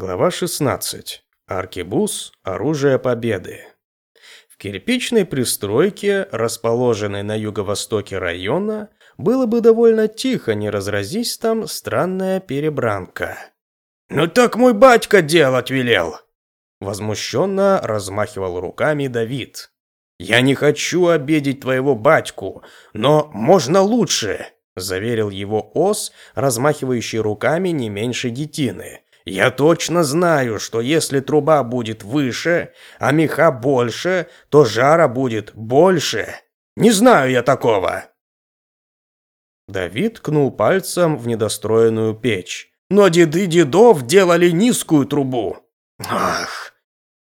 Глава 16. Аркебуз. Оружие победы. В кирпичной пристройке, расположенной на юго-востоке района, было бы довольно тихо, не разразись там странная перебранка. «Ну так мой батька делать велел!» Возмущенно размахивал руками Давид. «Я не хочу обидеть твоего батьку, но можно лучше!» Заверил его Ос, размахивающий руками не меньше детины. Я точно знаю, что если труба будет выше, а меха больше, то жара будет больше. Не знаю я такого. Давид ткнул пальцем в недостроенную печь. Но деды дедов делали низкую трубу. Ах!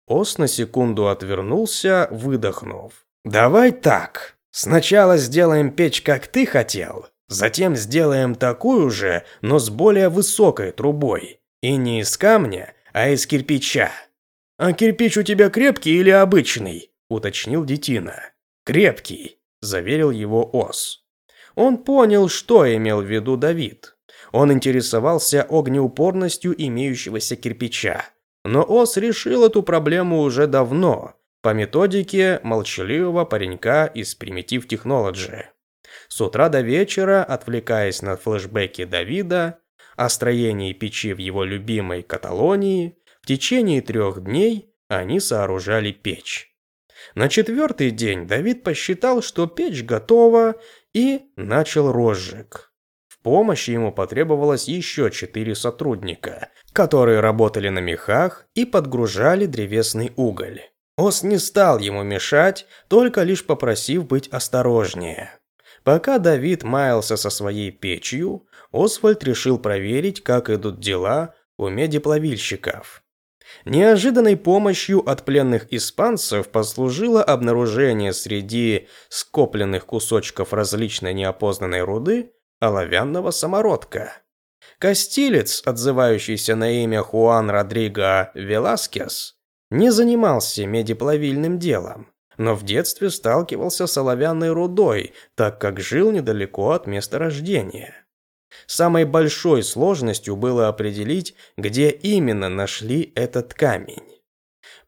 Ос на секунду отвернулся, выдохнув. Давай так. Сначала сделаем печь, как ты хотел. Затем сделаем такую же, но с более высокой трубой. И не из камня, а из кирпича. А кирпич у тебя крепкий или обычный? уточнил Детина. Крепкий, заверил его Ос. Он понял, что имел в виду Давид. Он интересовался огнеупорностью имеющегося кирпича. Но Ос решил эту проблему уже давно, по методике молчаливого паренька из Primitive Technology. С утра до вечера, отвлекаясь на флешбеки Давида, о строении печи в его любимой Каталонии, в течение трех дней они сооружали печь. На четвертый день Давид посчитал, что печь готова, и начал розжиг. В помощь ему потребовалось еще четыре сотрудника, которые работали на мехах и подгружали древесный уголь. Ос не стал ему мешать, только лишь попросив быть осторожнее. Пока Давид маялся со своей печью, Освальд решил проверить, как идут дела у медиплавильщиков. Неожиданной помощью от пленных испанцев послужило обнаружение среди скопленных кусочков различной неопознанной руды оловянного самородка. Костилец, отзывающийся на имя Хуан Родриго Веласкес, не занимался медиплавильным делом, но в детстве сталкивался с оловянной рудой, так как жил недалеко от места рождения. Самой большой сложностью было определить, где именно нашли этот камень.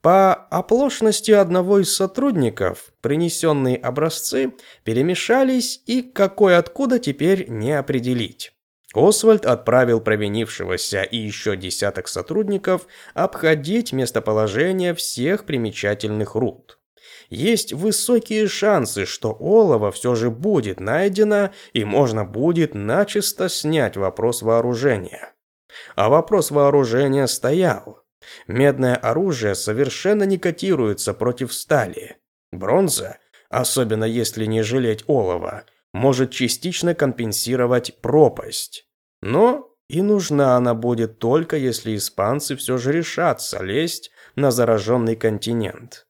По оплошности одного из сотрудников принесенные образцы перемешались и какой откуда теперь не определить. Освальд отправил провинившегося и еще десяток сотрудников обходить местоположение всех примечательных руд есть высокие шансы, что олово все же будет найдено и можно будет начисто снять вопрос вооружения. А вопрос вооружения стоял. Медное оружие совершенно не котируется против стали. Бронза, особенно если не жалеть олова, может частично компенсировать пропасть. Но и нужна она будет только если испанцы все же решатся лезть на зараженный континент.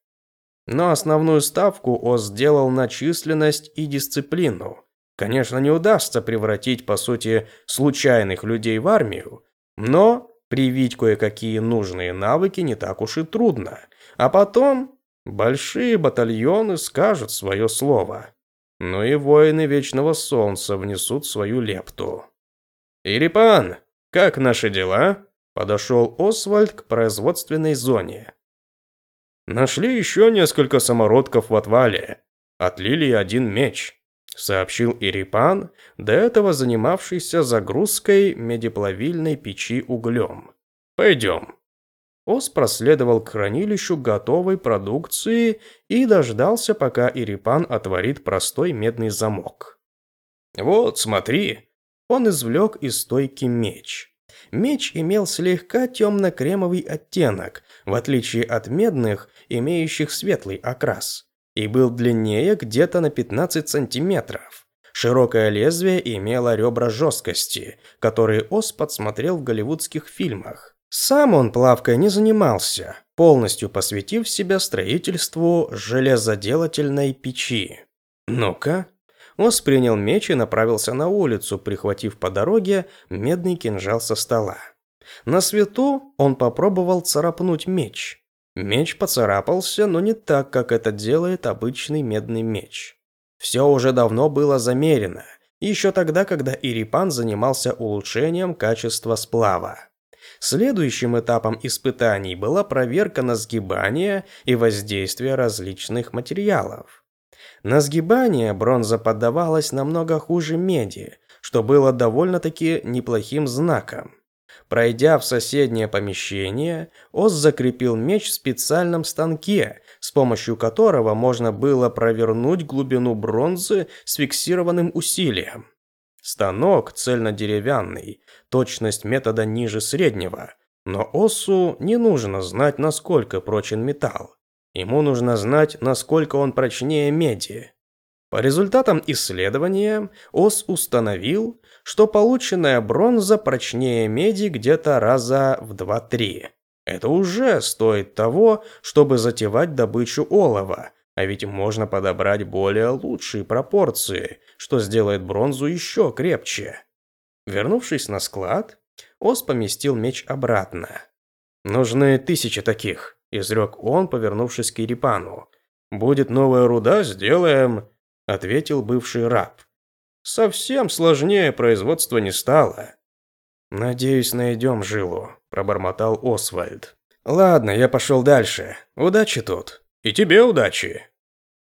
Но основную ставку ОС сделал на численность и дисциплину. Конечно, не удастся превратить, по сути, случайных людей в армию, но привить кое-какие нужные навыки не так уж и трудно. А потом большие батальоны скажут свое слово. Ну и воины Вечного Солнца внесут свою лепту. «Ирипан, как наши дела?» Подошел Освальд к производственной зоне. Нашли еще несколько самородков в отвале. Отлили один меч, сообщил Ирипан, до этого занимавшийся загрузкой медиплавильной печи углем. Пойдем. Ос проследовал к хранилищу готовой продукции и дождался, пока Ирипан отворит простой медный замок. «Вот, смотри!» Он извлек из стойки меч. Меч имел слегка темно-кремовый оттенок, в отличие от медных, имеющих светлый окрас, и был длиннее где-то на 15 сантиметров. Широкое лезвие имело ребра жесткости, которые Ос подсмотрел в голливудских фильмах. Сам он плавкой не занимался, полностью посвятив себя строительству железоделательной печи. Ну-ка, Ос принял меч и направился на улицу, прихватив по дороге медный кинжал со стола. На свету он попробовал царапнуть меч. Меч поцарапался, но не так, как это делает обычный медный меч. Все уже давно было замерено, еще тогда, когда Ирипан занимался улучшением качества сплава. Следующим этапом испытаний была проверка на сгибание и воздействие различных материалов. На сгибание бронза поддавалась намного хуже меди, что было довольно-таки неплохим знаком. Пройдя в соседнее помещение, Оз закрепил меч в специальном станке, с помощью которого можно было провернуть глубину бронзы с фиксированным усилием. Станок цельнодеревянный, точность метода ниже среднего, но Осу не нужно знать, насколько прочен металл. Ему нужно знать, насколько он прочнее меди. По результатам исследования Ос установил, что полученная бронза прочнее меди где-то раза в 2-3. Это уже стоит того, чтобы затевать добычу олова, а ведь можно подобрать более лучшие пропорции, что сделает бронзу еще крепче. Вернувшись на склад, Ос поместил меч обратно. «Нужны тысячи таких», – изрек он, повернувшись к Ирипану. «Будет новая руда, сделаем», – ответил бывший раб. «Совсем сложнее производства не стало». «Надеюсь, найдем жилу», – пробормотал Освальд. «Ладно, я пошел дальше. Удачи тут». И тебе удачи.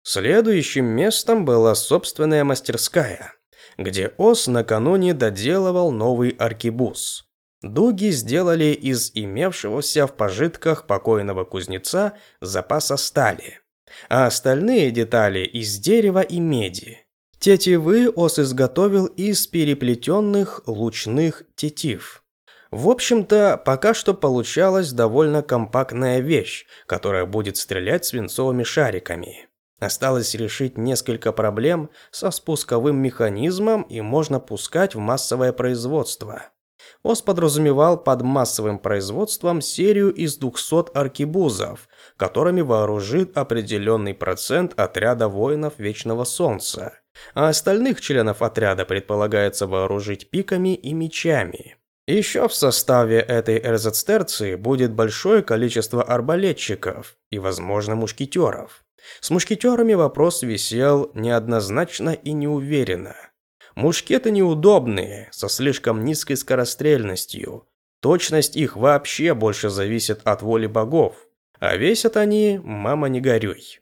Следующим местом была собственная мастерская, где Ос накануне доделывал новый аркибуз. Дуги сделали из имевшегося в пожитках покойного кузнеца запаса стали, а остальные детали из дерева и меди. Тетивы Ос изготовил из переплетенных лучных тетив. В общем-то, пока что получалась довольно компактная вещь, которая будет стрелять свинцовыми шариками. Осталось решить несколько проблем со спусковым механизмом и можно пускать в массовое производство. ОС подразумевал под массовым производством серию из 200 аркибузов, которыми вооружит определенный процент отряда воинов Вечного Солнца, а остальных членов отряда предполагается вооружить пиками и мечами. Еще в составе этой эрзацтерции будет большое количество арбалетчиков и, возможно, мушкетеров. С мушкетерами вопрос висел неоднозначно и неуверенно. Мушкеты неудобные, со слишком низкой скорострельностью. Точность их вообще больше зависит от воли богов. А весят они, мама не горюй.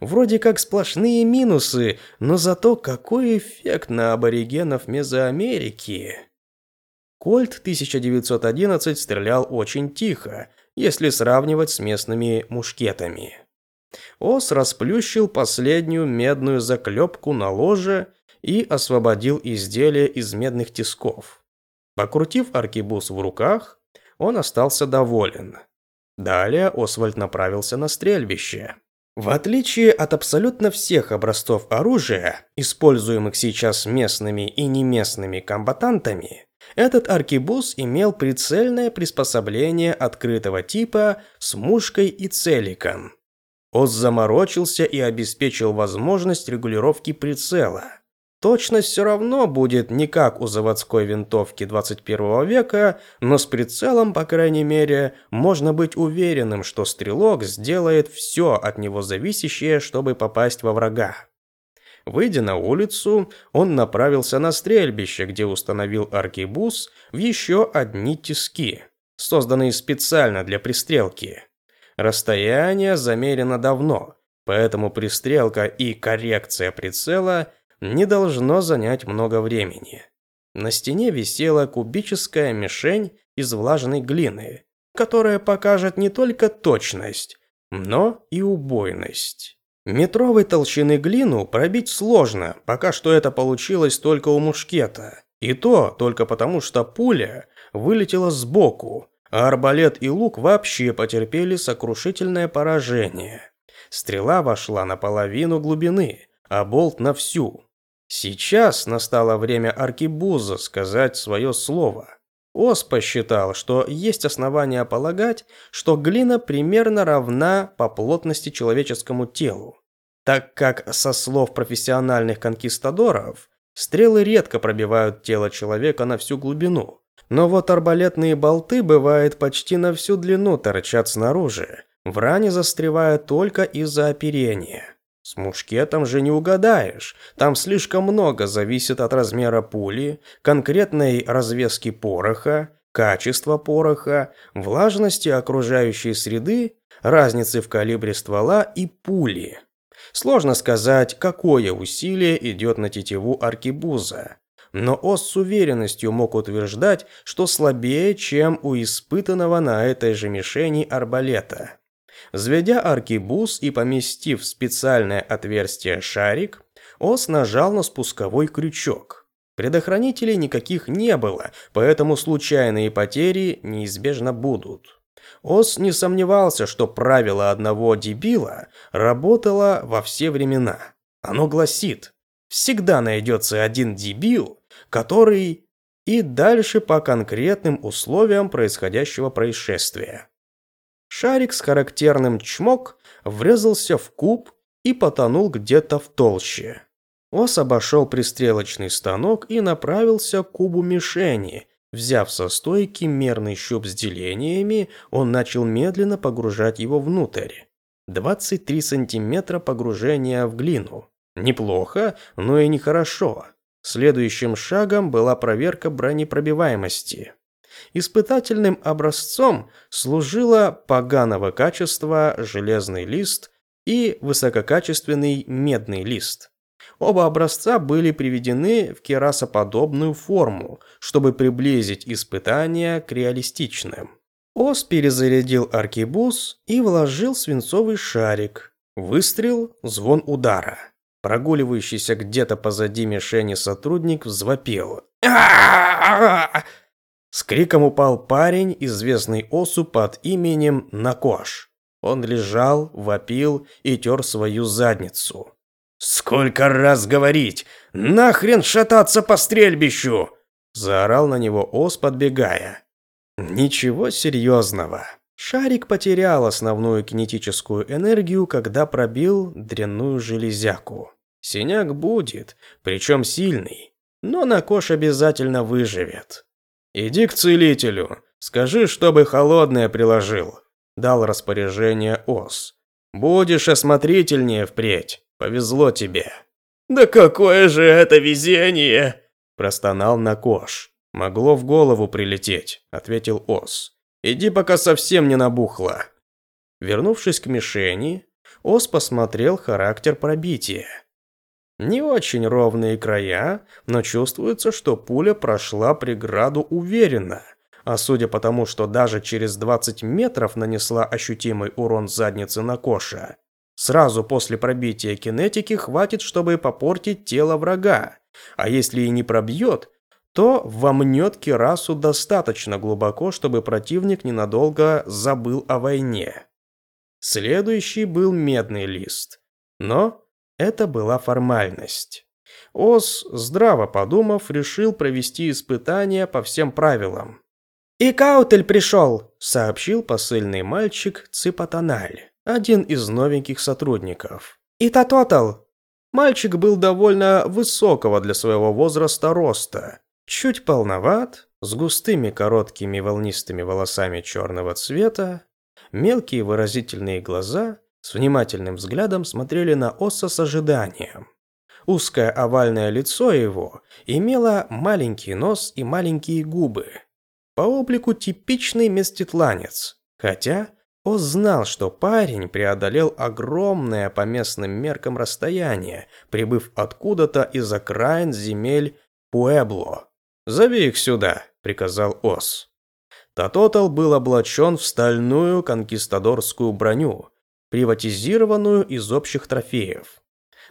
Вроде как сплошные минусы, но зато какой эффект на аборигенов Мезоамерики. Кольт 1911 стрелял очень тихо, если сравнивать с местными мушкетами. Ос расплющил последнюю медную заклепку на ложе и освободил изделие из медных тисков. Покрутив аркибус в руках, он остался доволен. Далее Освальд направился на стрельбище. В отличие от абсолютно всех образцов оружия, используемых сейчас местными и неместными комбатантами, этот аркибуз имел прицельное приспособление открытого типа с мушкой и целиком. Оз заморочился и обеспечил возможность регулировки прицела. Точность все равно будет не как у заводской винтовки 21 века, но с прицелом, по крайней мере, можно быть уверенным, что стрелок сделает все от него зависящее, чтобы попасть во врага. Выйдя на улицу, он направился на стрельбище, где установил аркебуз в еще одни тиски, созданные специально для пристрелки. Расстояние замерено давно, поэтому пристрелка и коррекция прицела не должно занять много времени. На стене висела кубическая мишень из влажной глины, которая покажет не только точность, но и убойность. Метровой толщины глину пробить сложно, пока что это получилось только у мушкета. И то только потому, что пуля вылетела сбоку, а арбалет и лук вообще потерпели сокрушительное поражение. Стрела вошла на половину глубины, а болт на всю. Сейчас настало время аркибуза сказать свое слово. Ос посчитал, что есть основания полагать, что глина примерно равна по плотности человеческому телу, так как, со слов профессиональных конкистадоров, стрелы редко пробивают тело человека на всю глубину. Но вот арбалетные болты, бывает, почти на всю длину торчат снаружи, в ране застревая только из-за оперения. С мушкетом же не угадаешь. Там слишком много зависит от размера пули, конкретной развески пороха, качества пороха, влажности окружающей среды, разницы в калибре ствола и пули. Сложно сказать, какое усилие идет на тетиву аркибуза, но Ос с уверенностью мог утверждать, что слабее, чем у испытанного на этой же мишени арбалета. Взведя аркибуз и поместив в специальное отверстие шарик, Ос нажал на спусковой крючок. Предохранителей никаких не было, поэтому случайные потери неизбежно будут. Ос не сомневался, что правило одного дебила работало во все времена. Оно гласит, всегда найдется один дебил, который и дальше по конкретным условиям происходящего происшествия. Шарик с характерным чмок врезался в куб и потонул где-то в толще. Ос обошел пристрелочный станок и направился к кубу мишени. Взяв со стойки мерный щуп с делениями, он начал медленно погружать его внутрь. 23 сантиметра погружения в глину. Неплохо, но и нехорошо. Следующим шагом была проверка бронепробиваемости. Испытательным образцом служила поганого качества железный лист и высококачественный медный лист. Оба образца были приведены в керасоподобную форму, чтобы приблизить испытания к реалистичным. Ос перезарядил аркебуз и вложил свинцовый шарик. Выстрел, звон удара. Прогуливающийся где-то позади мишени сотрудник взвопил. С криком упал парень, известный Осу под именем Накош. Он лежал, вопил и тер свою задницу. «Сколько раз говорить! Нахрен шататься по стрельбищу!» Заорал на него Ос, подбегая. Ничего серьезного. Шарик потерял основную кинетическую энергию, когда пробил дрянную железяку. Синяк будет, причем сильный, но Накош обязательно выживет. «Иди к целителю, скажи, чтобы холодное приложил», – дал распоряжение Ос. «Будешь осмотрительнее впредь». Повезло тебе». «Да какое же это везение!» – простонал Накош. «Могло в голову прилететь», – ответил Ос. «Иди, пока совсем не набухло». Вернувшись к мишени, Ос посмотрел характер пробития. Не очень ровные края, но чувствуется, что пуля прошла преграду уверенно. А судя по тому, что даже через 20 метров нанесла ощутимый урон заднице на Коша, Сразу после пробития кинетики хватит, чтобы попортить тело врага. А если и не пробьет, то вомнет Кирасу достаточно глубоко, чтобы противник ненадолго забыл о войне. Следующий был медный лист. Но это была формальность. Ос, здраво подумав, решил провести испытание по всем правилам. «И Каутель пришел», — сообщил посыльный мальчик Ципатаналь один из новеньких сотрудников. «Ита Тотал!» Мальчик был довольно высокого для своего возраста роста, чуть полноват, с густыми короткими волнистыми волосами черного цвета, мелкие выразительные глаза с внимательным взглядом смотрели на Оса с ожиданием. Узкое овальное лицо его имело маленький нос и маленькие губы. По облику типичный меститланец, хотя Оз знал, что парень преодолел огромное по местным меркам расстояние, прибыв откуда-то из окраин земель Пуэбло. «Зови их сюда», — приказал Оз. Татотал был облачен в стальную конкистадорскую броню, приватизированную из общих трофеев.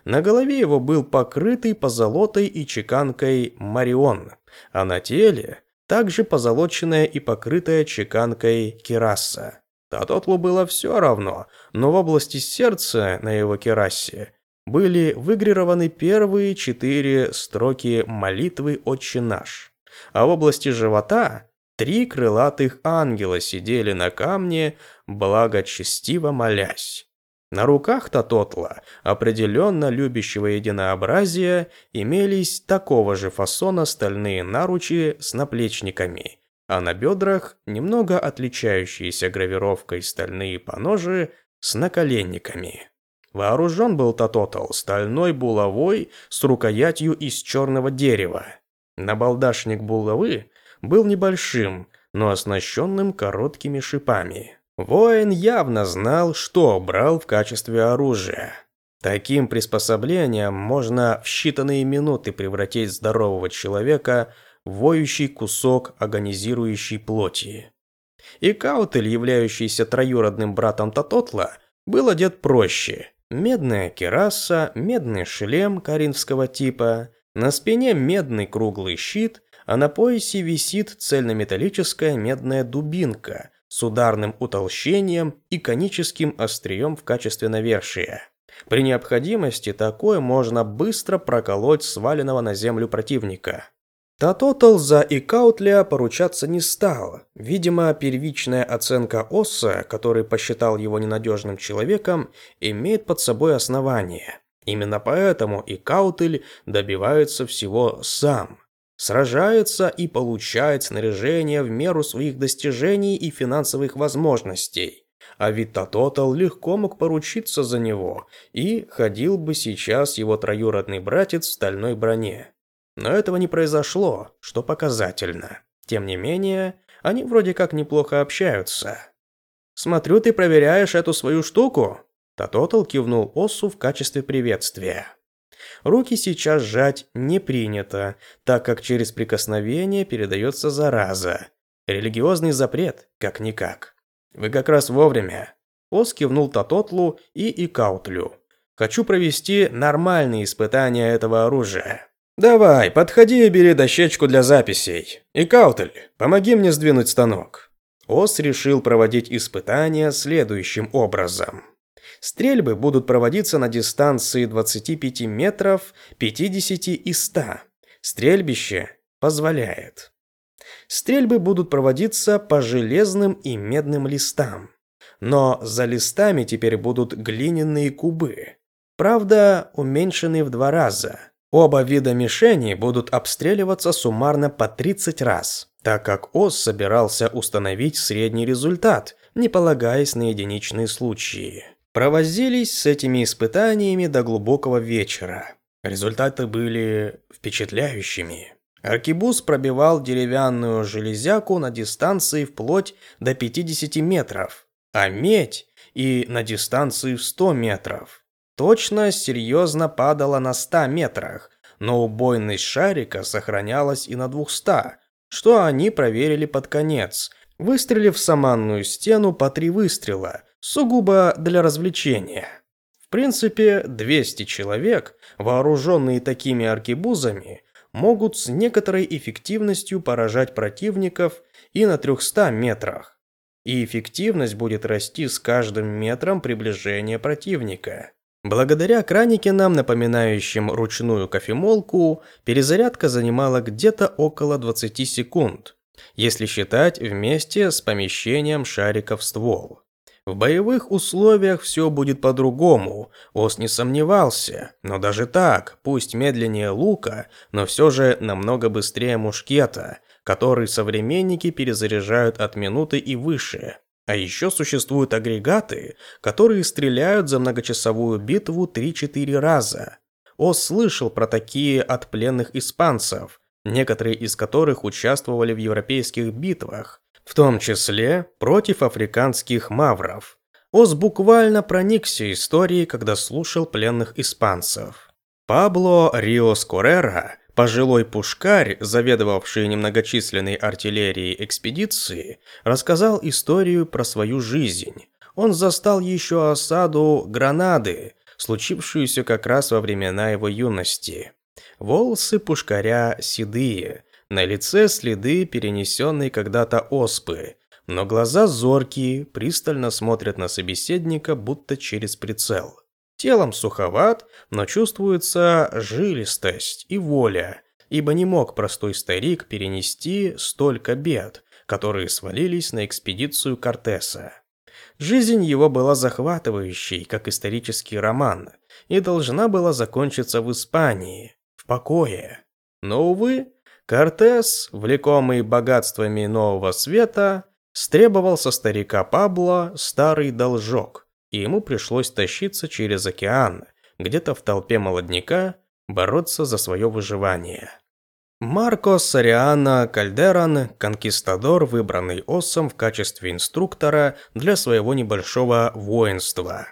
На голове его был покрытый позолотой и чеканкой Марион, а на теле также позолоченная и покрытая чеканкой Кираса. Татотлу было все равно, но в области сердца на его керасе были выгравированы первые четыре строки молитвы «Отче наш», а в области живота три крылатых ангела сидели на камне, благочестиво молясь. На руках Татотла, определенно любящего единообразия, имелись такого же фасона стальные наручи с наплечниками – а на бедрах немного отличающиеся гравировкой стальные поножи с наколенниками. Вооружен был Татотал стальной булавой с рукоятью из черного дерева. Набалдашник булавы был небольшим, но оснащенным короткими шипами. Воин явно знал, что брал в качестве оружия. Таким приспособлением можно в считанные минуты превратить здорового человека в воющий кусок агонизирующей плоти. И Каутель, являющийся троюродным братом Татотла, был одет проще. Медная кераса, медный шлем коринфского типа, на спине медный круглый щит, а на поясе висит цельнометаллическая медная дубинка с ударным утолщением и коническим острием в качестве навершия. При необходимости такое можно быстро проколоть сваленного на землю противника. Татотал за Икаутля поручаться не стал. Видимо, первичная оценка Осса, который посчитал его ненадежным человеком, имеет под собой основание. Именно поэтому Икаутль добивается всего сам. Сражается и получает снаряжение в меру своих достижений и финансовых возможностей. А ведь Татотал легко мог поручиться за него, и ходил бы сейчас его троюродный братец в стальной броне. Но этого не произошло, что показательно. Тем не менее, они вроде как неплохо общаются. «Смотрю, ты проверяешь эту свою штуку?» Татотал кивнул Осу в качестве приветствия. Руки сейчас сжать не принято, так как через прикосновение передается зараза. Религиозный запрет, как-никак. Вы как раз вовремя. Ос кивнул Татотлу и Икаутлю. Хочу провести нормальные испытания этого оружия. «Давай, подходи и бери дощечку для записей. И Каутель, помоги мне сдвинуть станок». Ос решил проводить испытания следующим образом. Стрельбы будут проводиться на дистанции 25 метров, 50 и 100. Стрельбище позволяет. Стрельбы будут проводиться по железным и медным листам. Но за листами теперь будут глиняные кубы. Правда, уменьшенные в два раза – Оба вида мишени будут обстреливаться суммарно по 30 раз, так как ОС собирался установить средний результат, не полагаясь на единичные случаи. Провозились с этими испытаниями до глубокого вечера. Результаты были впечатляющими. Аркибус пробивал деревянную железяку на дистанции вплоть до 50 метров, а медь и на дистанции в 100 метров. Точность серьезно падала на 100 метрах, но убойность шарика сохранялась и на 200, что они проверили под конец, выстрелив в саманную стену по три выстрела, сугубо для развлечения. В принципе, 200 человек, вооруженные такими аркебузами, могут с некоторой эффективностью поражать противников и на 300 метрах. И эффективность будет расти с каждым метром приближения противника. Благодаря краникинам, напоминающим ручную кофемолку, перезарядка занимала где-то около 20 секунд, если считать вместе с помещением шарика в ствол. В боевых условиях все будет по-другому, Ос не сомневался, но даже так, пусть медленнее лука, но все же намного быстрее мушкета, который современники перезаряжают от минуты и выше. А еще существуют агрегаты, которые стреляют за многочасовую битву 3-4 раза. Ос слышал про такие от пленных испанцев, некоторые из которых участвовали в европейских битвах, в том числе против африканских мавров. Ос буквально проникся историей, когда слушал пленных испанцев. Пабло Риос Коррера Пожилой пушкарь, заведовавший немногочисленной артиллерией экспедиции, рассказал историю про свою жизнь. Он застал еще осаду Гранады, случившуюся как раз во времена его юности. Волосы пушкаря седые, на лице следы перенесенной когда-то оспы, но глаза зоркие, пристально смотрят на собеседника, будто через прицел. Телом суховат, но чувствуется жилистость и воля, ибо не мог простой старик перенести столько бед, которые свалились на экспедицию Кортеса. Жизнь его была захватывающей, как исторический роман, и должна была закончиться в Испании, в покое. Но, увы, Кортес, влекомый богатствами нового света, стребовал со старика Пабло старый должок – и ему пришлось тащиться через океан, где-то в толпе молодняка, бороться за свое выживание. Марко Сариана Кальдеран, конкистадор, выбранный Оссом в качестве инструктора для своего небольшого воинства.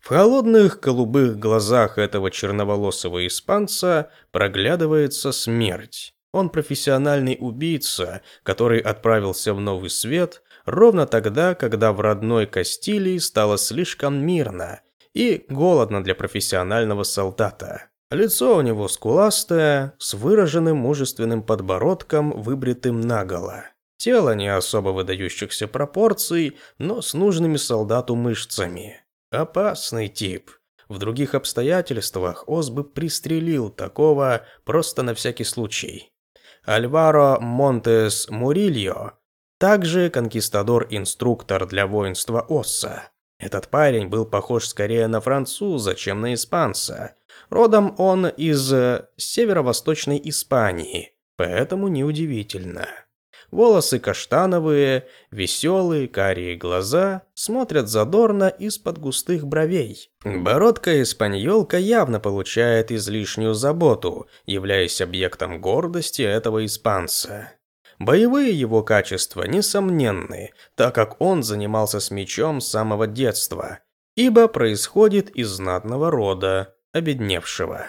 В холодных голубых глазах этого черноволосого испанца проглядывается смерть. Он профессиональный убийца, который отправился в Новый Свет ровно тогда, когда в родной Кастилии стало слишком мирно и голодно для профессионального солдата. Лицо у него скуластое, с выраженным мужественным подбородком, выбритым наголо. Тело не особо выдающихся пропорций, но с нужными солдату мышцами. Опасный тип. В других обстоятельствах Оз бы пристрелил такого просто на всякий случай. Альваро Монтес Мурильо, также конкистадор-инструктор для воинства Осса. Этот парень был похож скорее на француза, чем на испанца. Родом он из э, северо-восточной Испании, поэтому неудивительно. Волосы каштановые, веселые, карие глаза, смотрят задорно из-под густых бровей. Бородка-испаньолка явно получает излишнюю заботу, являясь объектом гордости этого испанца. Боевые его качества несомненны, так как он занимался с мечом с самого детства, ибо происходит из знатного рода, обедневшего.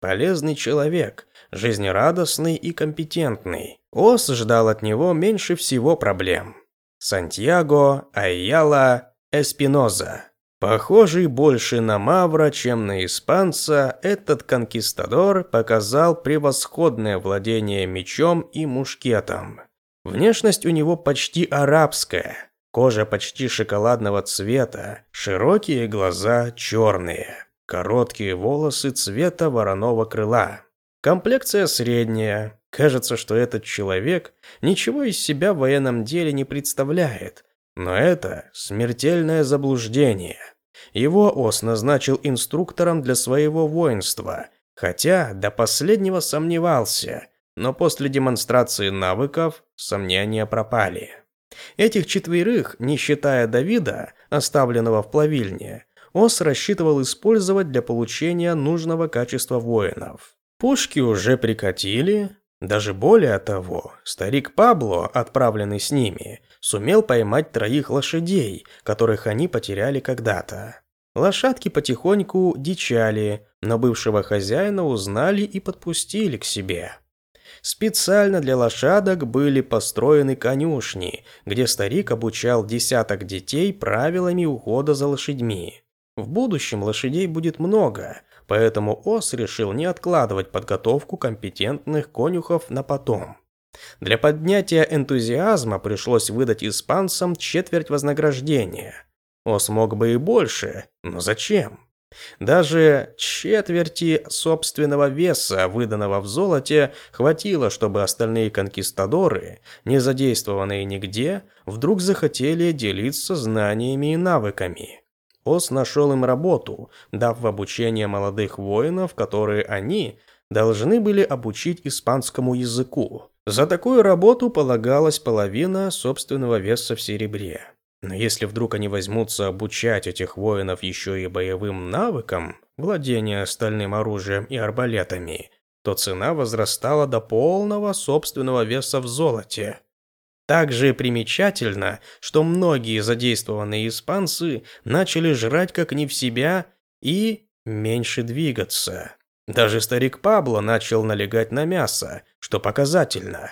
Полезный человек, жизнерадостный и компетентный. Ос ждал от него меньше всего проблем. Сантьяго Айяла Эспиноза. Похожий больше на мавра, чем на испанца, этот конкистадор показал превосходное владение мечом и мушкетом. Внешность у него почти арабская, кожа почти шоколадного цвета, широкие глаза черные. Короткие волосы цвета вороного крыла. Комплекция средняя. Кажется, что этот человек ничего из себя в военном деле не представляет. Но это смертельное заблуждение. Его Ос назначил инструктором для своего воинства, хотя до последнего сомневался, но после демонстрации навыков сомнения пропали. Этих четверых, не считая Давида, оставленного в плавильне, Ос рассчитывал использовать для получения нужного качества воинов. Пушки уже прикатили, даже более того, старик Пабло, отправленный с ними, сумел поймать троих лошадей, которых они потеряли когда-то. Лошадки потихоньку дичали, но бывшего хозяина узнали и подпустили к себе. Специально для лошадок были построены конюшни, где старик обучал десяток детей правилами ухода за лошадьми. В будущем лошадей будет много, поэтому Ос решил не откладывать подготовку компетентных конюхов на потом. Для поднятия энтузиазма пришлось выдать испанцам четверть вознаграждения. Ос мог бы и больше, но зачем? Даже четверти собственного веса, выданного в золоте, хватило, чтобы остальные конкистадоры, не задействованные нигде, вдруг захотели делиться знаниями и навыками. Ос нашел им работу, дав в обучение молодых воинов, которые они должны были обучить испанскому языку. За такую работу полагалась половина собственного веса в серебре. Но если вдруг они возьмутся обучать этих воинов еще и боевым навыкам, владения стальным оружием и арбалетами, то цена возрастала до полного собственного веса в золоте. Также примечательно, что многие задействованные испанцы начали жрать как не в себя и меньше двигаться. Даже старик Пабло начал налегать на мясо, что показательно.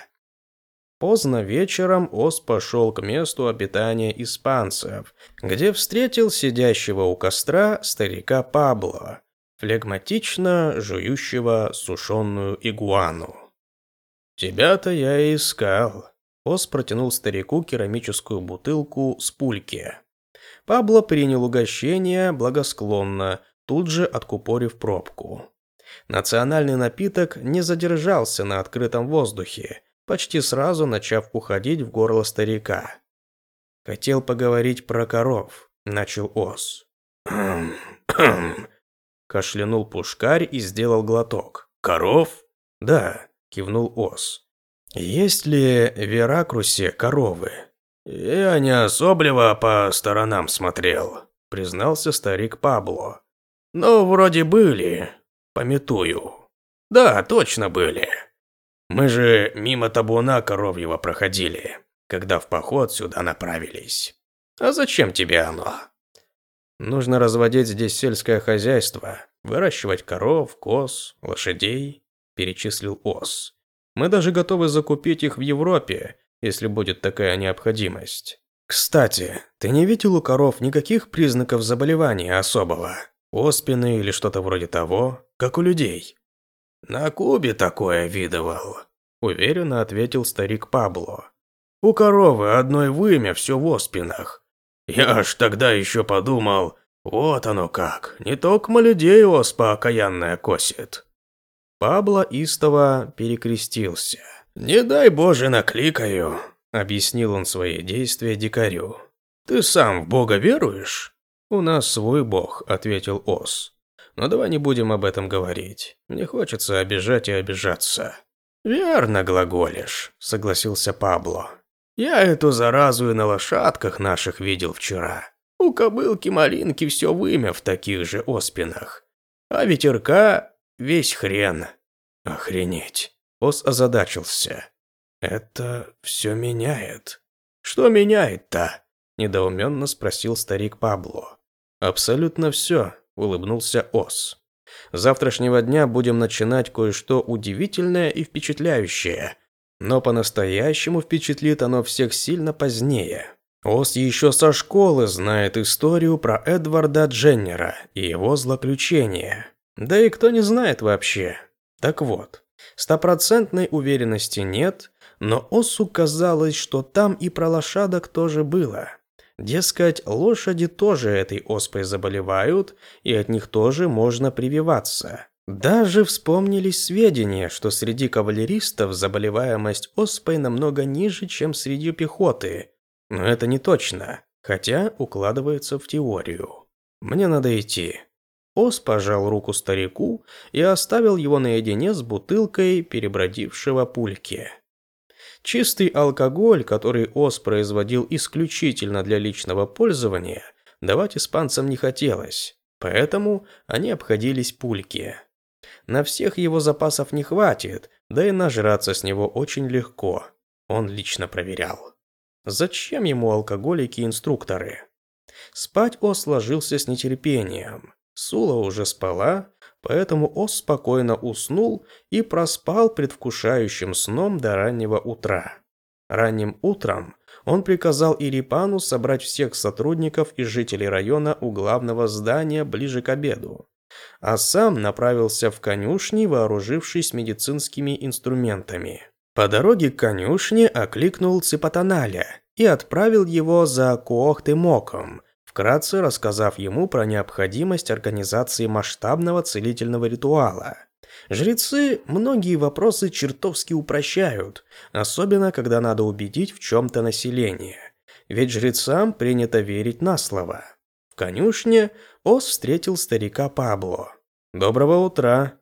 Поздно вечером Ос пошел к месту обитания испанцев, где встретил сидящего у костра старика Пабло, флегматично жующего сушеную игуану. «Тебя-то я и искал», Ос протянул старику керамическую бутылку с пульки. Пабло принял угощение благосклонно, тут же откупорив пробку. Национальный напиток не задержался на открытом воздухе, почти сразу начав уходить в горло старика. «Хотел поговорить про коров», — начал Ос. Кашлянул Пушкарь и сделал глоток. «Коров?» «Да», — кивнул Ос. Есть ли в Веракрусе коровы? Я не особливо по сторонам смотрел, признался старик Пабло. Но вроде были, пометую. Да, точно были. Мы же мимо табуна коровьего проходили, когда в поход сюда направились. А зачем тебе оно? Нужно разводить здесь сельское хозяйство, выращивать коров, коз, лошадей, перечислил Ос. Мы даже готовы закупить их в Европе, если будет такая необходимость. Кстати, ты не видел у коров никаких признаков заболевания особого? Оспины или что-то вроде того, как у людей? На Кубе такое видывал, уверенно ответил старик Пабло. У коровы одной вымя все в оспинах. Я аж тогда еще подумал, вот оно как, не только людей оспа окаянная косит. Пабло истово перекрестился. «Не дай Боже накликаю», — объяснил он свои действия дикарю. «Ты сам в Бога веруешь?» «У нас свой Бог», — ответил Ос. «Но давай не будем об этом говорить. Мне хочется обижать и обижаться». «Верно глаголишь», — согласился Пабло. «Я эту заразу и на лошадках наших видел вчера. У кобылки-малинки все вымя в таких же оспинах. А ветерка весь хрен. Охренеть. Ос озадачился. Это все меняет. Что меняет-то? Недоуменно спросил старик Пабло. Абсолютно все, улыбнулся Ос. Завтрашнего дня будем начинать кое-что удивительное и впечатляющее. Но по-настоящему впечатлит оно всех сильно позднее. Ос еще со школы знает историю про Эдварда Дженнера и его злоключения. Да и кто не знает вообще. Так вот, стопроцентной уверенности нет, но Осу казалось, что там и про лошадок тоже было. Дескать, лошади тоже этой оспой заболевают, и от них тоже можно прививаться. Даже вспомнились сведения, что среди кавалеристов заболеваемость оспой намного ниже, чем среди пехоты. Но это не точно, хотя укладывается в теорию. Мне надо идти. Ос пожал руку старику и оставил его наедине с бутылкой перебродившего пульки. Чистый алкоголь, который Ос производил исключительно для личного пользования, давать испанцам не хотелось, поэтому они обходились пульки. На всех его запасов не хватит, да и нажраться с него очень легко. Он лично проверял. Зачем ему алкоголики-инструкторы? Спать Ос ложился с нетерпением. Сула уже спала, поэтому Ос спокойно уснул и проспал предвкушающим сном до раннего утра. Ранним утром он приказал Ирипану собрать всех сотрудников и жителей района у главного здания ближе к обеду, а сам направился в конюшни, вооружившись медицинскими инструментами. По дороге к конюшне окликнул Ципатаналя и отправил его за Коохты-Моком, вкратце рассказав ему про необходимость организации масштабного целительного ритуала. Жрецы многие вопросы чертовски упрощают, особенно когда надо убедить в чем-то население. Ведь жрецам принято верить на слово. В конюшне Ос встретил старика Пабло. «Доброго утра!»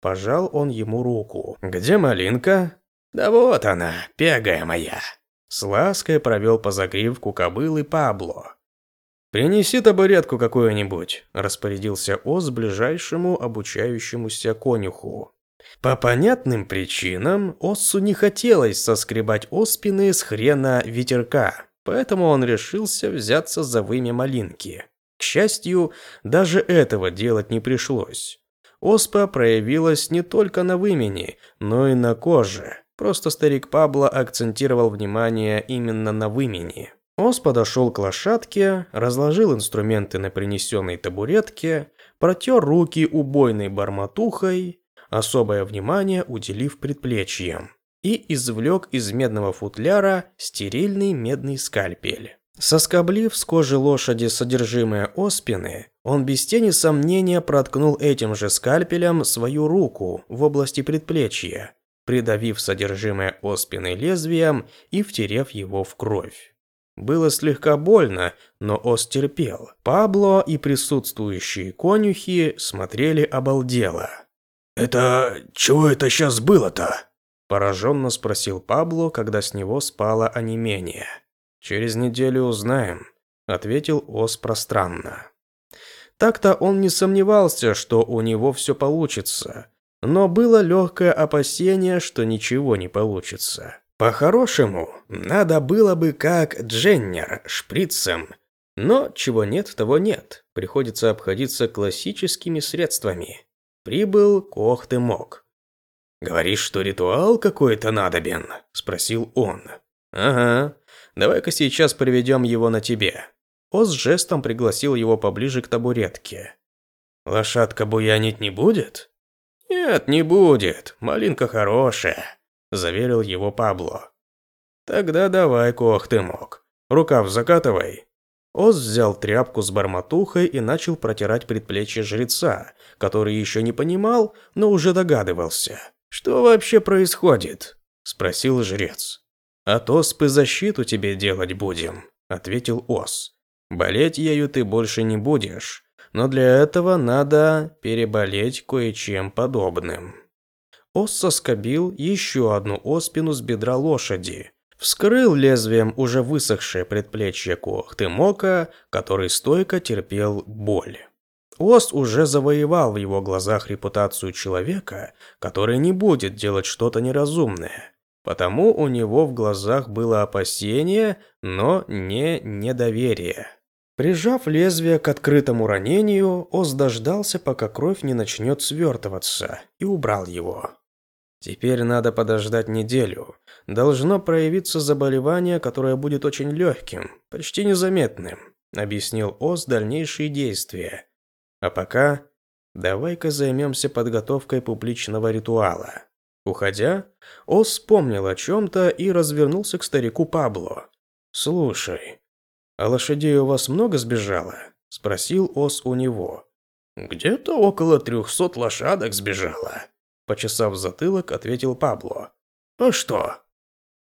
Пожал он ему руку. «Где малинка?» «Да вот она, пегая моя!» С лаской провел по загривку кобылы Пабло. «Принеси табуретку какую-нибудь», – распорядился Оз ближайшему обучающемуся конюху. По понятным причинам Оссу не хотелось соскребать оспины с хрена ветерка, поэтому он решился взяться за вымя малинки. К счастью, даже этого делать не пришлось. Оспа проявилась не только на вымени, но и на коже. Просто старик Пабло акцентировал внимание именно на вымени. Ос подошел к лошадке, разложил инструменты на принесенной табуретке, протер руки убойной барматухой, особое внимание уделив предплечьям, и извлек из медного футляра стерильный медный скальпель. Соскоблив с кожи лошади содержимое оспины, он без тени сомнения проткнул этим же скальпелем свою руку в области предплечья, придавив содержимое оспины лезвием и втерев его в кровь. Было слегка больно, но Ос терпел. Пабло и присутствующие конюхи смотрели обалдело. «Это... чего это сейчас было-то?» Пораженно спросил Пабло, когда с него спало онемение. «Через неделю узнаем», — ответил Ос пространно. Так-то он не сомневался, что у него все получится. но было легкое опасение, что ничего не получится. По-хорошему, надо было бы как Дженнер, шприцем. Но чего нет, того нет. Приходится обходиться классическими средствами. Прибыл Кох мог. «Говоришь, что ритуал какой-то надобен?» – спросил он. «Ага. Давай-ка сейчас приведем его на тебе». Оз жестом пригласил его поближе к табуретке. «Лошадка буянить не будет?» «Нет, не будет. Малинка хорошая», – заверил его Пабло. «Тогда давай, Кох ты мог. Рукав закатывай». Оз взял тряпку с барматухой и начал протирать предплечье жреца, который еще не понимал, но уже догадывался. «Что вообще происходит?» – спросил жрец. «От оспы защиту тебе делать будем», – ответил Оз. «Болеть ею ты больше не будешь, но для этого надо переболеть кое-чем подобным». Оз соскобил еще одну оспину с бедра лошади, вскрыл лезвием уже высохшее предплечье Куахтымока, который стойко терпел боль. Ост уже завоевал в его глазах репутацию человека, который не будет делать что-то неразумное. Потому у него в глазах было опасение, но не недоверие. Прижав лезвие к открытому ранению, Оз дождался, пока кровь не начнет свертываться, и убрал его. Теперь надо подождать неделю. Должно проявиться заболевание, которое будет очень легким, почти незаметным, объяснил Оз дальнейшие действия а пока давай-ка займемся подготовкой публичного ритуала. Уходя, Ос вспомнил о чем-то и развернулся к старику Пабло. «Слушай, а лошадей у вас много сбежало?» – спросил Ос у него. «Где-то около трехсот лошадок сбежало», – почесав затылок, ответил Пабло. «А что?»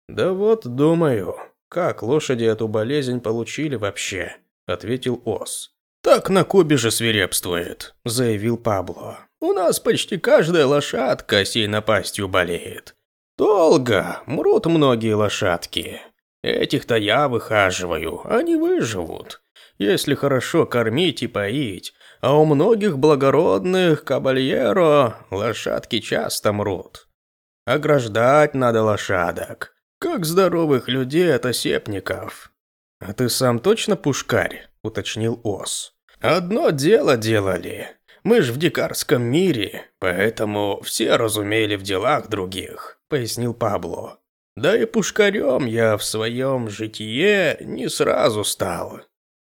«Да вот, думаю, как лошади эту болезнь получили вообще?» – ответил Ос. «Так на Кубе же свирепствует», – заявил Пабло. «У нас почти каждая лошадка сей напастью болеет. Долго, мрут многие лошадки. Этих-то я выхаживаю, они выживут, если хорошо кормить и поить. А у многих благородных кабальеро лошадки часто мрут. Ограждать надо лошадок, как здоровых людей это сепников». «А ты сам точно пушкарь?» – уточнил Ос. «Одно дело делали. Мы ж в дикарском мире, поэтому все разумели в делах других», – пояснил Пабло. «Да и пушкарем я в своем житие не сразу стал.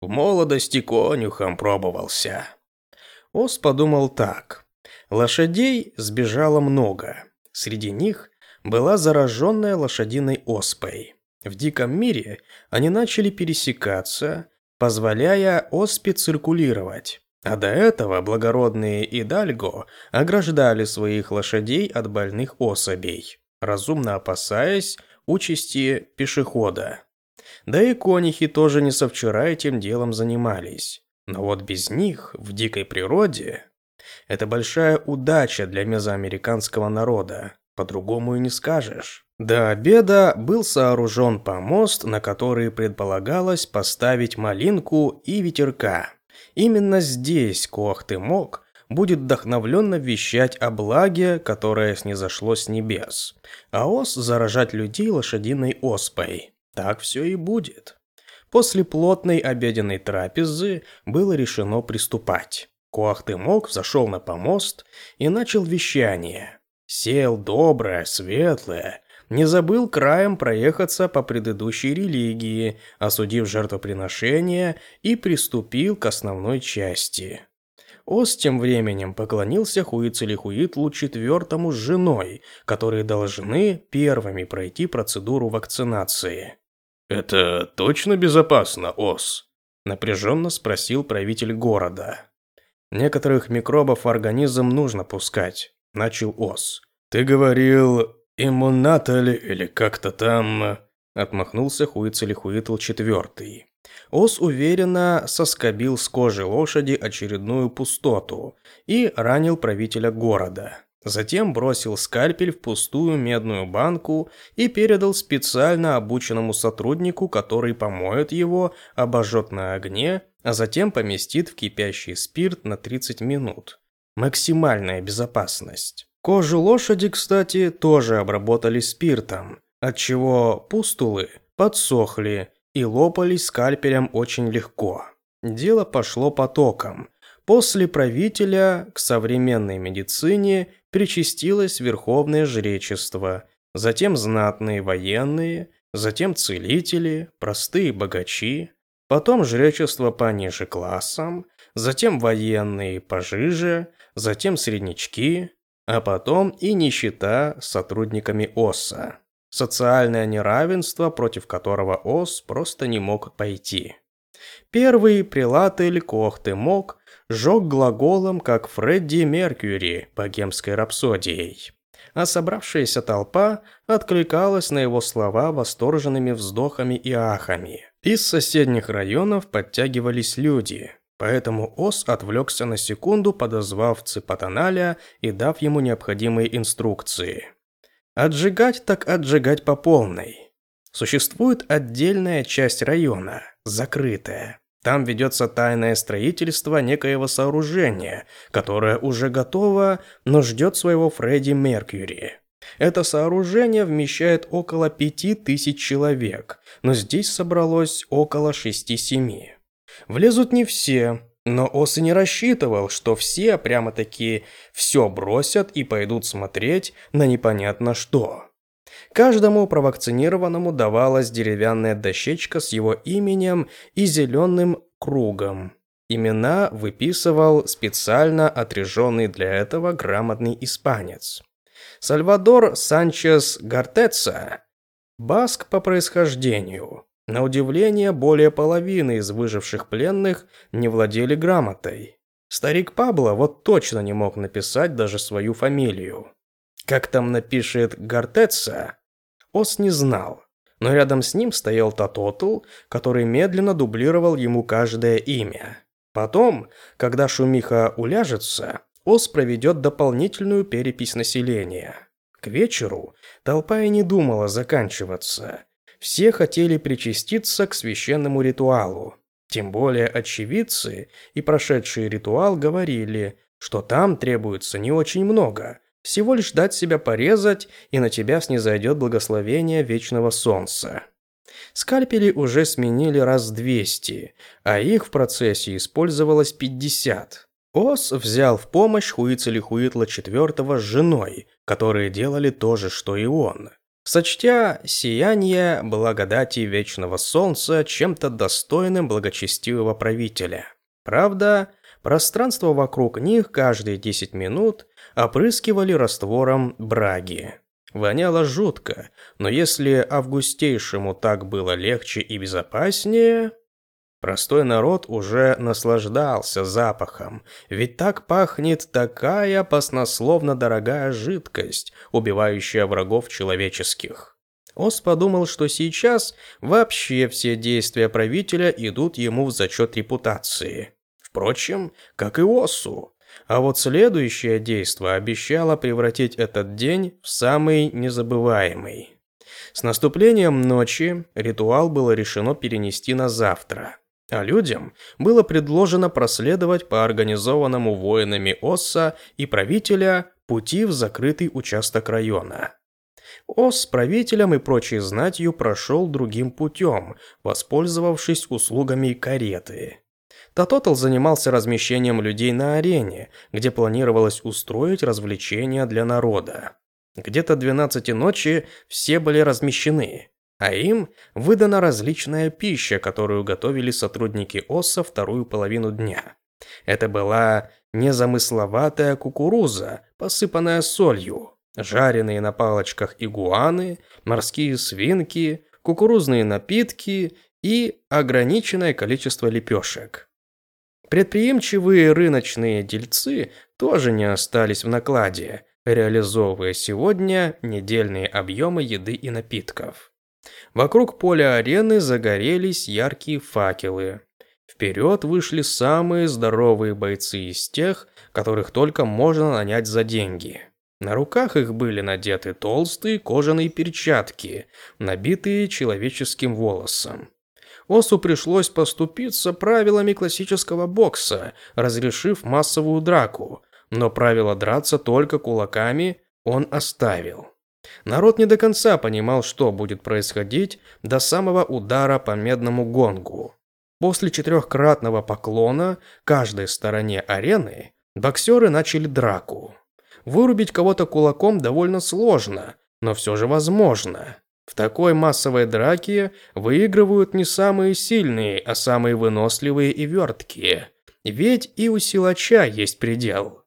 В молодости конюхом пробовался». Ос подумал так. Лошадей сбежало много. Среди них была зараженная лошадиной оспой. В диком мире они начали пересекаться, позволяя оспе циркулировать. А до этого благородные Идальго ограждали своих лошадей от больных особей, разумно опасаясь участи пешехода. Да и конихи тоже не со вчера этим делом занимались. Но вот без них в дикой природе это большая удача для мезоамериканского народа, по-другому и не скажешь. До обеда был сооружен помост, на который предполагалось поставить малинку и ветерка. Именно здесь Коахтымок будет вдохновленно вещать о благе, которое снизошло с небес, а ос заражать людей лошадиной оспой. Так все и будет. После плотной обеденной трапезы было решено приступать. Коахтымок зашел на помост и начал вещание. Сел доброе, светлое, не забыл краем проехаться по предыдущей религии, осудив жертвоприношение и приступил к основной части. Ос тем временем поклонился Хуицелихуитлу четвертому с женой, которые должны первыми пройти процедуру вакцинации. «Это точно безопасно, Ос?» – напряженно спросил правитель города. «Некоторых микробов организм нужно пускать», – начал Ос. «Ты говорил, «Иммунаталь или как-то там...» Отмахнулся Хуицелихуитл четвертый. Ос уверенно соскобил с кожи лошади очередную пустоту и ранил правителя города. Затем бросил скальпель в пустую медную банку и передал специально обученному сотруднику, который помоет его, обожжет на огне, а затем поместит в кипящий спирт на 30 минут. Максимальная безопасность. Кожу лошади, кстати, тоже обработали спиртом, отчего пустулы подсохли и лопались скальпелем очень легко. Дело пошло потоком. После правителя к современной медицине причастилось верховное жречество, затем знатные военные, затем целители, простые богачи, потом жречество пониже классом, затем военные пожиже, затем среднячки, а потом и нищета сотрудниками ОСа. Социальное неравенство, против которого ОС просто не мог пойти. Первый прилатель Кохты Мок жег глаголом, как Фредди Меркьюри богемской рапсодией. А собравшаяся толпа откликалась на его слова восторженными вздохами и ахами. Из соседних районов подтягивались люди, поэтому Ос отвлекся на секунду, подозвав Ципатаналя и дав ему необходимые инструкции. Отжигать так отжигать по полной. Существует отдельная часть района, закрытая. Там ведется тайное строительство некоего сооружения, которое уже готово, но ждет своего Фредди Меркьюри. Это сооружение вмещает около пяти тысяч человек, но здесь собралось около шести-семи. Влезут не все, но Ос и не рассчитывал, что все прямо-таки все бросят и пойдут смотреть на непонятно что. Каждому провакцинированному давалась деревянная дощечка с его именем и зеленым кругом. Имена выписывал специально отряженный для этого грамотный испанец. Сальвадор Санчес Гартеца, баск по происхождению. На удивление, более половины из выживших пленных не владели грамотой. Старик Пабло вот точно не мог написать даже свою фамилию. Как там напишет Гартеца, Ос не знал, но рядом с ним стоял Татотл, который медленно дублировал ему каждое имя. Потом, когда шумиха уляжется, ОС проведет дополнительную перепись населения. К вечеру толпа и не думала заканчиваться. Все хотели причаститься к священному ритуалу. Тем более очевидцы и прошедшие ритуал говорили, что там требуется не очень много, всего лишь дать себя порезать, и на тебя снизойдет благословение вечного солнца. Скальпели уже сменили раз 200, а их в процессе использовалось 50. Ос взял в помощь Хуицелихуитла IV с женой, которые делали то же, что и он. Сочтя сияние благодати вечного солнца чем-то достойным благочестивого правителя. Правда, пространство вокруг них каждые 10 минут опрыскивали раствором браги. Воняло жутко, но если августейшему так было легче и безопаснее... Простой народ уже наслаждался запахом, ведь так пахнет такая баснословно дорогая жидкость, убивающая врагов человеческих. Ос подумал, что сейчас вообще все действия правителя идут ему в зачет репутации. Впрочем, как и Осу. А вот следующее действо обещало превратить этот день в самый незабываемый. С наступлением ночи ритуал было решено перенести на завтра, а людям было предложено проследовать по организованному воинами Осса и правителя пути в закрытый участок района. Ос с правителем и прочей знатью прошел другим путем, воспользовавшись услугами кареты. Татотал занимался размещением людей на арене, где планировалось устроить развлечения для народа. Где-то 12 ночи все были размещены, а им выдана различная пища, которую готовили сотрудники ОСа вторую половину дня. Это была незамысловатая кукуруза, посыпанная солью, жареные на палочках игуаны, морские свинки, кукурузные напитки и ограниченное количество лепешек. Предприимчивые рыночные дельцы тоже не остались в накладе, реализовывая сегодня недельные объемы еды и напитков. Вокруг поля арены загорелись яркие факелы. Вперед вышли самые здоровые бойцы из тех, которых только можно нанять за деньги. На руках их были надеты толстые кожаные перчатки, набитые человеческим волосом. Осу пришлось поступиться правилами классического бокса, разрешив массовую драку, но правило драться только кулаками он оставил. Народ не до конца понимал, что будет происходить до самого удара по медному гонгу. После четырехкратного поклона каждой стороне арены боксеры начали драку. Вырубить кого-то кулаком довольно сложно, но все же возможно. В такой массовой драке выигрывают не самые сильные, а самые выносливые и верткие. Ведь и у силача есть предел.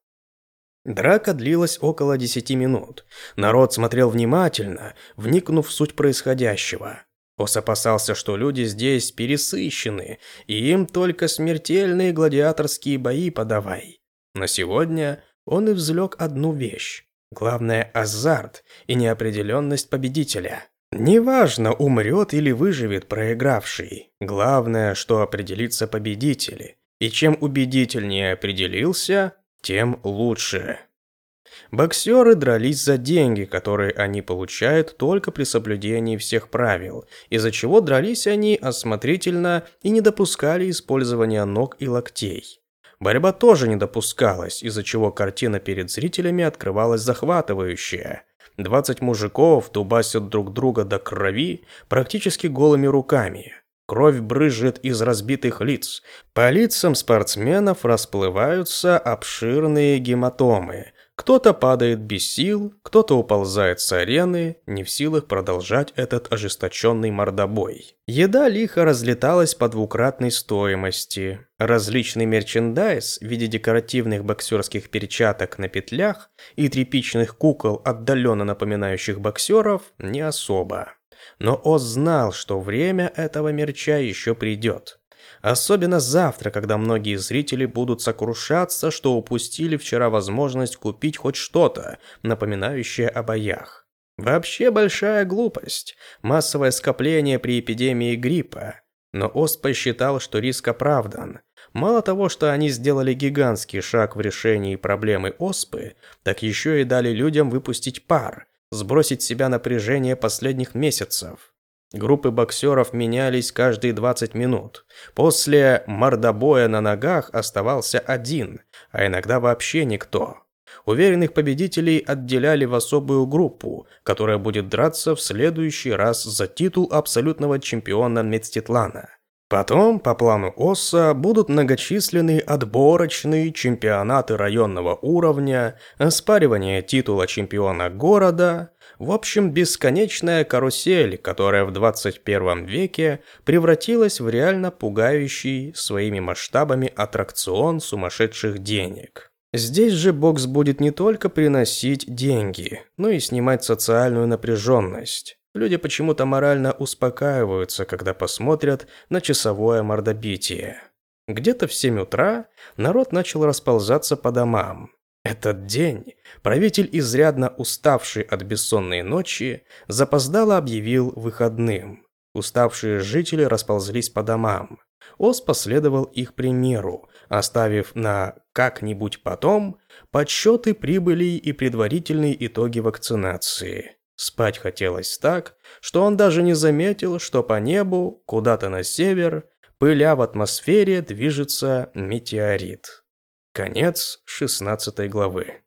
Драка длилась около десяти минут. Народ смотрел внимательно, вникнув в суть происходящего. Ос опасался, что люди здесь пересыщены, и им только смертельные гладиаторские бои подавай. Но сегодня он и взлег одну вещь. Главное – азарт и неопределенность победителя. Неважно, умрет или выживет проигравший. Главное, что определится победитель. И чем убедительнее определился, тем лучше. Боксеры дрались за деньги, которые они получают только при соблюдении всех правил, из-за чего дрались они осмотрительно и не допускали использования ног и локтей. Борьба тоже не допускалась, из-за чего картина перед зрителями открывалась захватывающая. 20 мужиков дубасят друг друга до крови практически голыми руками. Кровь брызжет из разбитых лиц. По лицам спортсменов расплываются обширные гематомы, кто-то падает без сил, кто-то уползает с арены, не в силах продолжать этот ожесточенный мордобой. Еда лихо разлеталась по двукратной стоимости. Различный мерчендайз в виде декоративных боксерских перчаток на петлях и тряпичных кукол, отдаленно напоминающих боксеров, не особо. Но Оз знал, что время этого мерча еще придет. Особенно завтра, когда многие зрители будут сокрушаться, что упустили вчера возможность купить хоть что-то, напоминающее о боях. Вообще большая глупость. Массовое скопление при эпидемии гриппа. Но Ост посчитал, что риск оправдан. Мало того, что они сделали гигантский шаг в решении проблемы оспы, так еще и дали людям выпустить пар, сбросить с себя напряжение последних месяцев. Группы боксеров менялись каждые 20 минут. После мордобоя на ногах оставался один, а иногда вообще никто. Уверенных победителей отделяли в особую группу, которая будет драться в следующий раз за титул абсолютного чемпиона Мецтитлана. Потом, по плану ОСА, будут многочисленные отборочные чемпионаты районного уровня, оспаривание титула чемпиона города, в общем, бесконечная карусель, которая в 21 веке превратилась в реально пугающий своими масштабами аттракцион сумасшедших денег. Здесь же бокс будет не только приносить деньги, но и снимать социальную напряженность. Люди почему-то морально успокаиваются, когда посмотрят на часовое мордобитие. Где-то в 7 утра народ начал расползаться по домам. Этот день правитель, изрядно уставший от бессонной ночи, запоздало объявил выходным. Уставшие жители расползлись по домам. Ос последовал их примеру, оставив на «как-нибудь потом» подсчеты прибылей и предварительные итоги вакцинации. Спать хотелось так, что он даже не заметил, что по небу, куда-то на север, пыля в атмосфере движется метеорит. Конец 16 главы.